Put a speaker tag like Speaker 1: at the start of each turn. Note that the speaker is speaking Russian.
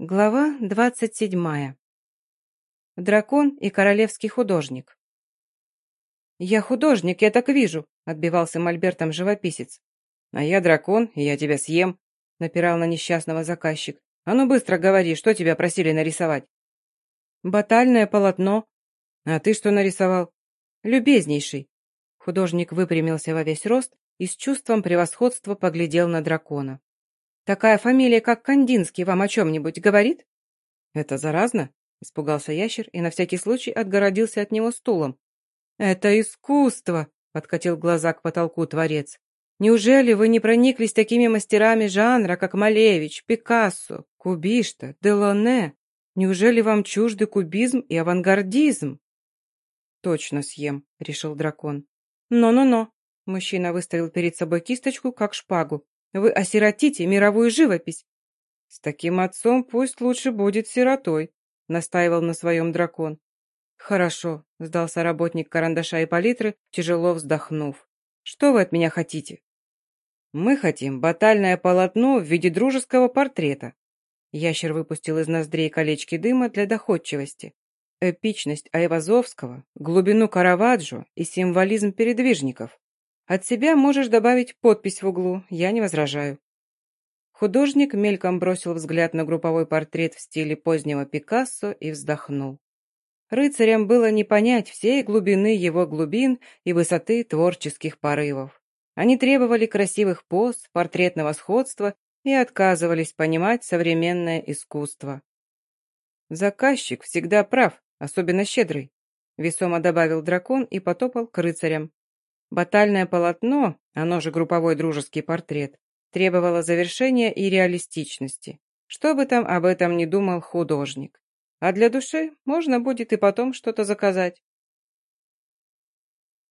Speaker 1: Глава двадцать седьмая. Дракон и королевский художник. «Я художник, я так вижу», — отбивался мольбертом живописец. «А я дракон, и я тебя съем», — напирал на несчастного заказчик. «А ну быстро говори, что тебя просили нарисовать?» «Батальное полотно». «А ты что нарисовал?» «Любезнейший». Художник выпрямился во весь рост и с чувством превосходства поглядел на дракона. Такая фамилия, как Кандинский, вам о чем-нибудь говорит?» «Это заразно?» — испугался ящер и на всякий случай отгородился от него стулом. «Это искусство!» — подкатил глаза к потолку творец. «Неужели вы не прониклись такими мастерами жанра, как Малевич, Пикассо, Кубишта, Делоне? Неужели вам чужды кубизм и авангардизм?» «Точно съем», — решил дракон. «Но-но-но», — мужчина выставил перед собой кисточку, как шпагу. Вы осиротите мировую живопись. С таким отцом пусть лучше будет сиротой, настаивал на своем дракон. Хорошо, сдался работник карандаша и палитры, тяжело вздохнув. Что вы от меня хотите? Мы хотим батальное полотно в виде дружеского портрета. Ящер выпустил из ноздрей колечки дыма для доходчивости. Эпичность Айвазовского, глубину Караваджо и символизм передвижников. От себя можешь добавить подпись в углу, я не возражаю. Художник мельком бросил взгляд на групповой портрет в стиле позднего Пикассо и вздохнул. Рыцарям было не понять всей глубины его глубин и высоты творческих порывов. Они требовали красивых поз, портретного сходства и отказывались понимать современное искусство. «Заказчик всегда прав, особенно щедрый», — весомо добавил дракон и потопал к рыцарям. Батальное полотно, оно же групповой дружеский портрет, требовало завершения и реалистичности. Что бы там об этом ни думал художник. А для души можно будет и потом что-то заказать.